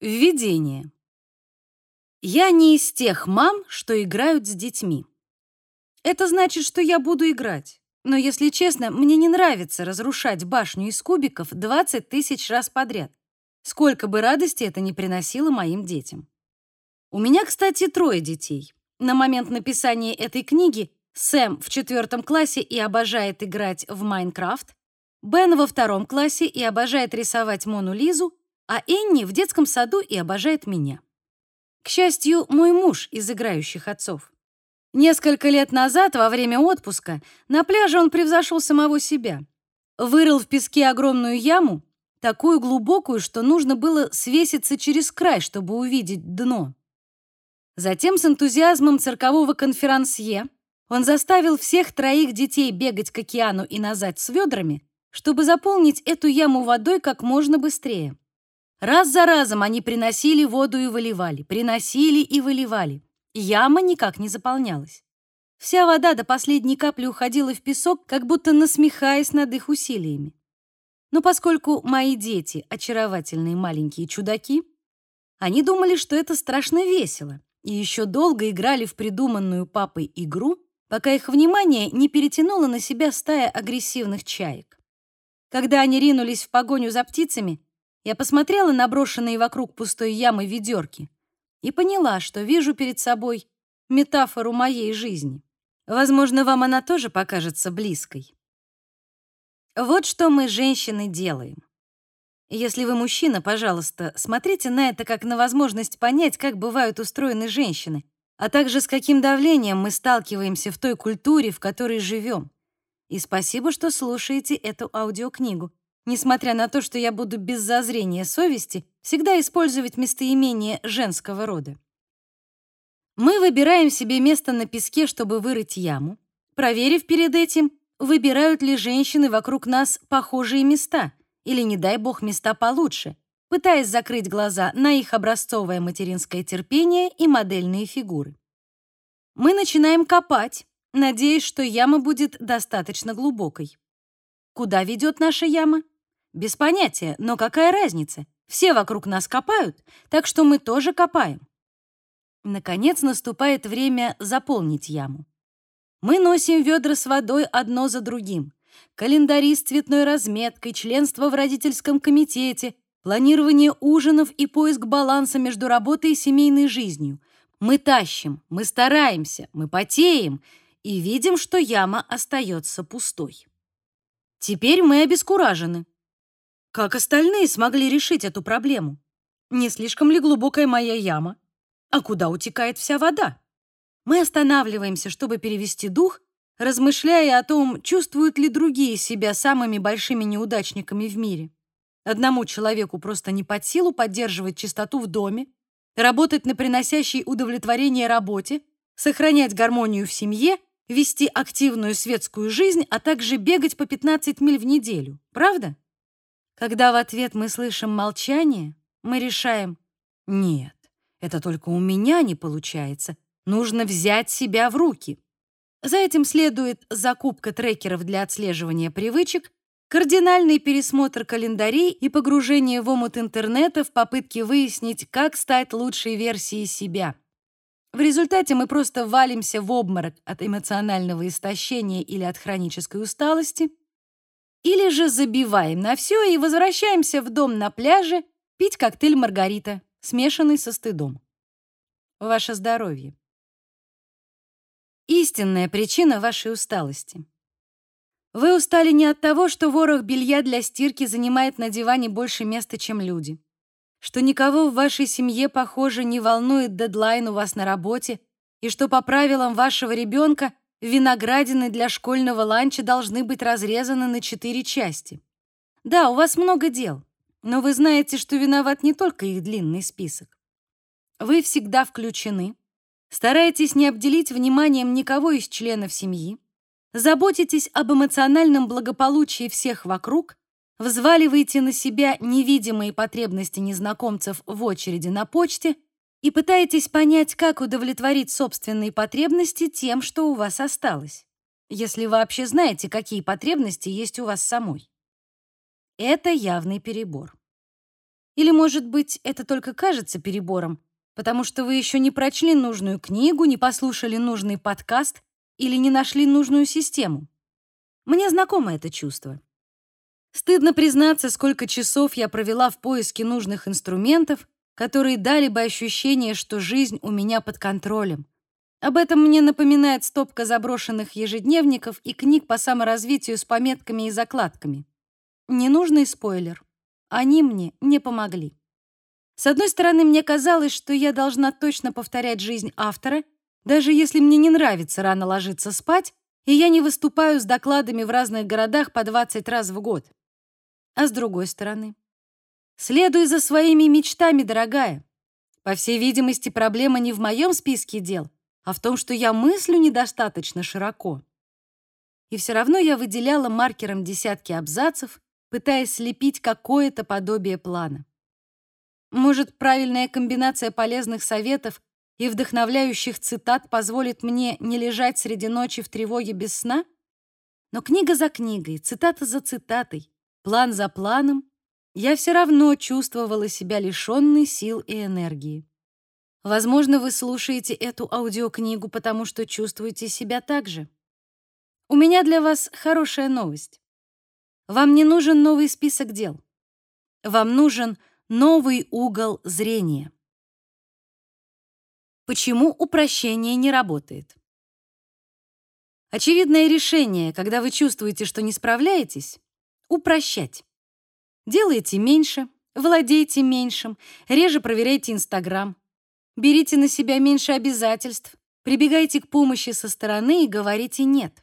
Введение. Я не из тех мам, что играют с детьми. Это значит, что я буду играть. Но, если честно, мне не нравится разрушать башню из кубиков 20 тысяч раз подряд. Сколько бы радости это ни приносило моим детям. У меня, кстати, трое детей. На момент написания этой книги Сэм в четвертом классе и обожает играть в Майнкрафт, Бен во втором классе и обожает рисовать Мону Лизу, а Энни в детском саду и обожает меня. К счастью, мой муж из играющих отцов. Несколько лет назад, во время отпуска, на пляже он превзошел самого себя. Вырыл в песке огромную яму, такую глубокую, что нужно было свеситься через край, чтобы увидеть дно. Затем с энтузиазмом циркового конферансье он заставил всех троих детей бегать к океану и назад с ведрами, чтобы заполнить эту яму водой как можно быстрее. Раз за разом они приносили воду и выливали, приносили и выливали. Яма никак не заполнялась. Вся вода до последней капли уходила в песок, как будто насмехаясь над их усилиями. Но поскольку мои дети — очаровательные маленькие чудаки, они думали, что это страшно весело, и еще долго играли в придуманную папой игру, пока их внимание не перетянуло на себя стая агрессивных чаек. Когда они ринулись в погоню за птицами, я посмотрела на брошенные вокруг пустой ямы ведерки и поняла, что вижу перед собой метафору моей жизни. Возможно, вам она тоже покажется близкой. Вот что мы, женщины, делаем. Если вы мужчина, пожалуйста, смотрите на это как на возможность понять, как бывают устроены женщины, а также с каким давлением мы сталкиваемся в той культуре, в которой живем. И спасибо, что слушаете эту аудиокнигу несмотря на то, что я буду без зазрения совести всегда использовать местоимение женского рода. Мы выбираем себе место на песке, чтобы вырыть яму, проверив перед этим, выбирают ли женщины вокруг нас похожие места или, не дай бог, места получше, пытаясь закрыть глаза на их образцовое материнское терпение и модельные фигуры. Мы начинаем копать, надеясь, что яма будет достаточно глубокой. Куда ведет наша яма? Без понятия, но какая разница? Все вокруг нас копают, так что мы тоже копаем. Наконец наступает время заполнить яму. Мы носим ведра с водой одно за другим. Календари с цветной разметкой, членство в родительском комитете, планирование ужинов и поиск баланса между работой и семейной жизнью. Мы тащим, мы стараемся, мы потеем и видим, что яма остается пустой. Теперь мы обескуражены. Как остальные смогли решить эту проблему? Не слишком ли глубокая моя яма? А куда утекает вся вода? Мы останавливаемся, чтобы перевести дух, размышляя о том, чувствуют ли другие себя самыми большими неудачниками в мире. Одному человеку просто не под силу поддерживать чистоту в доме, работать на приносящей удовлетворение работе, сохранять гармонию в семье, вести активную светскую жизнь, а также бегать по 15 миль в неделю. Правда? Когда в ответ мы слышим молчание, мы решаем «Нет, это только у меня не получается. Нужно взять себя в руки». За этим следует закупка трекеров для отслеживания привычек, кардинальный пересмотр календарей и погружение в омут интернета в попытке выяснить, как стать лучшей версией себя. В результате мы просто валимся в обморок от эмоционального истощения или от хронической усталости, или же забиваем на все и возвращаемся в дом на пляже пить коктейль «Маргарита», смешанный со стыдом. Ваше здоровье. Истинная причина вашей усталости. Вы устали не от того, что ворох белья для стирки занимает на диване больше места, чем люди. Что никого в вашей семье, похоже, не волнует дедлайн у вас на работе, и что по правилам вашего ребенка Виноградины для школьного ланча должны быть разрезаны на четыре части. Да, у вас много дел, но вы знаете, что виноват не только их длинный список. Вы всегда включены, стараетесь не обделить вниманием никого из членов семьи, заботитесь об эмоциональном благополучии всех вокруг, взваливаете на себя невидимые потребности незнакомцев в очереди на почте — и пытаетесь понять, как удовлетворить собственные потребности тем, что у вас осталось, если вообще знаете, какие потребности есть у вас самой. Это явный перебор. Или, может быть, это только кажется перебором, потому что вы еще не прочли нужную книгу, не послушали нужный подкаст или не нашли нужную систему. Мне знакомо это чувство. Стыдно признаться, сколько часов я провела в поиске нужных инструментов, которые дали бы ощущение, что жизнь у меня под контролем. Об этом мне напоминает стопка заброшенных ежедневников и книг по саморазвитию с пометками и закладками. Ненужный спойлер. Они мне не помогли. С одной стороны, мне казалось, что я должна точно повторять жизнь автора, даже если мне не нравится рано ложиться спать, и я не выступаю с докладами в разных городах по 20 раз в год. А с другой стороны, следуй за своими мечтами, дорогая. По всей видимости, проблема не в моем списке дел, а в том, что я мыслю недостаточно широко. И все равно я выделяла маркером десятки абзацев, пытаясь слепить какое-то подобие плана. Может, правильная комбинация полезных советов и вдохновляющих цитат позволит мне не лежать среди ночи в тревоге без сна? Но книга за книгой, цитата за цитатой, план за планом, я все равно чувствовала себя лишенной сил и энергии. Возможно, вы слушаете эту аудиокнигу, потому что чувствуете себя так же. У меня для вас хорошая новость. Вам не нужен новый список дел. Вам нужен новый угол зрения. Почему упрощение не работает? Очевидное решение, когда вы чувствуете, что не справляетесь, упрощать. Делайте меньше, владейте меньшим, реже проверяйте Инстаграм, берите на себя меньше обязательств, прибегайте к помощи со стороны и говорите «нет».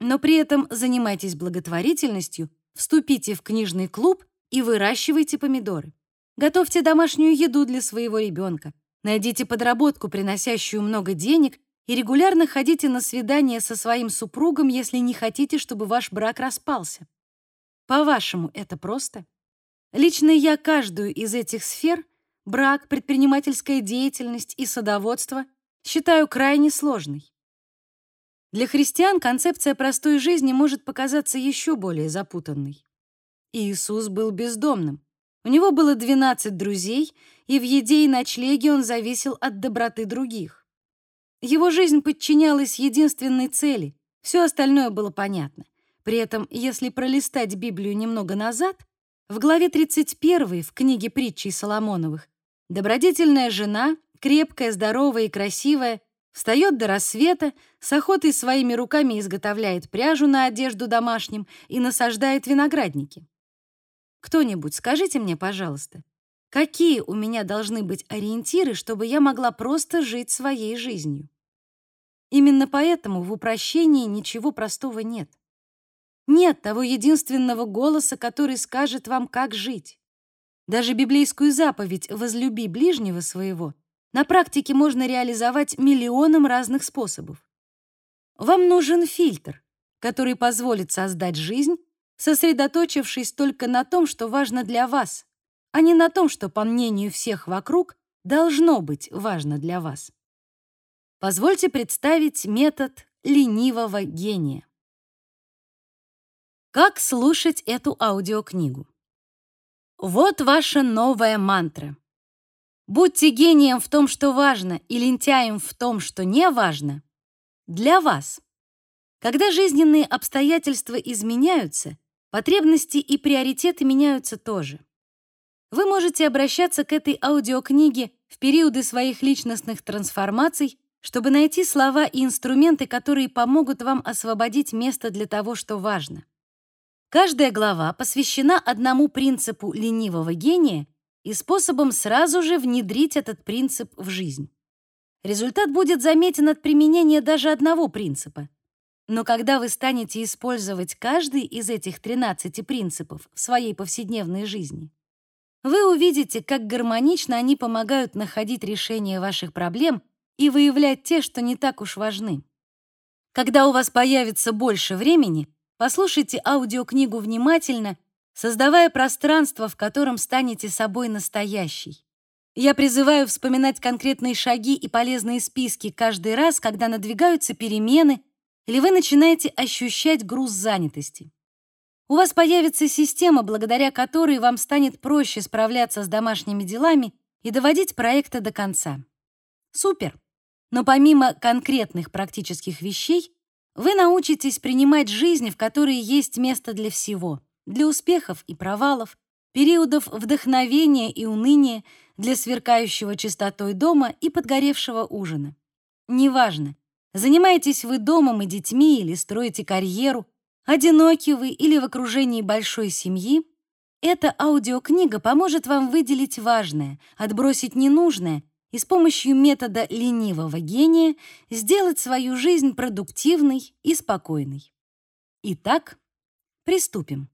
Но при этом занимайтесь благотворительностью, вступите в книжный клуб и выращивайте помидоры. Готовьте домашнюю еду для своего ребенка. Найдите подработку, приносящую много денег, и регулярно ходите на свидания со своим супругом, если не хотите, чтобы ваш брак распался. По-вашему, это просто? Лично я каждую из этих сфер — брак, предпринимательская деятельность и садоводство — считаю крайне сложной. Для христиан концепция простой жизни может показаться еще более запутанной. Иисус был бездомным. У него было 12 друзей, и в еде и ночлеге он зависел от доброты других. Его жизнь подчинялась единственной цели, все остальное было понятно. При этом, если пролистать Библию немного назад, в главе 31 в книге притчей Соломоновых добродетельная жена, крепкая, здоровая и красивая, Встает до рассвета, с охотой своими руками изготовляет пряжу на одежду домашним и насаждает виноградники. Кто-нибудь скажите мне, пожалуйста, какие у меня должны быть ориентиры, чтобы я могла просто жить своей жизнью? Именно поэтому в упрощении ничего простого нет. Нет того единственного голоса, который скажет вам, как жить. Даже библейскую заповедь «возлюби ближнего своего» на практике можно реализовать миллионом разных способов. Вам нужен фильтр, который позволит создать жизнь, сосредоточившись только на том, что важно для вас, а не на том, что, по мнению всех вокруг, должно быть важно для вас. Позвольте представить метод ленивого гения. Как слушать эту аудиокнигу? Вот ваша новая мантра. Будьте гением в том, что важно, и лентяем в том, что не важно. Для вас. Когда жизненные обстоятельства изменяются, потребности и приоритеты меняются тоже. Вы можете обращаться к этой аудиокниге в периоды своих личностных трансформаций, чтобы найти слова и инструменты, которые помогут вам освободить место для того, что важно. Каждая глава посвящена одному принципу ленивого гения и способом сразу же внедрить этот принцип в жизнь. Результат будет заметен от применения даже одного принципа. Но когда вы станете использовать каждый из этих 13 принципов в своей повседневной жизни, вы увидите, как гармонично они помогают находить решение ваших проблем и выявлять те, что не так уж важны. Когда у вас появится больше времени, послушайте аудиокнигу внимательно создавая пространство, в котором станете собой настоящий. Я призываю вспоминать конкретные шаги и полезные списки каждый раз, когда надвигаются перемены или вы начинаете ощущать груз занятости. У вас появится система, благодаря которой вам станет проще справляться с домашними делами и доводить проекты до конца. Супер! Но помимо конкретных практических вещей, вы научитесь принимать жизнь, в которой есть место для всего, для успехов и провалов, периодов вдохновения и уныния, для сверкающего чистотой дома и подгоревшего ужина. Неважно, занимаетесь вы домом и детьми или строите карьеру, одиноки вы или в окружении большой семьи, эта аудиокнига поможет вам выделить важное, отбросить ненужное и с помощью метода ленивого гения сделать свою жизнь продуктивной и спокойной. Итак, приступим.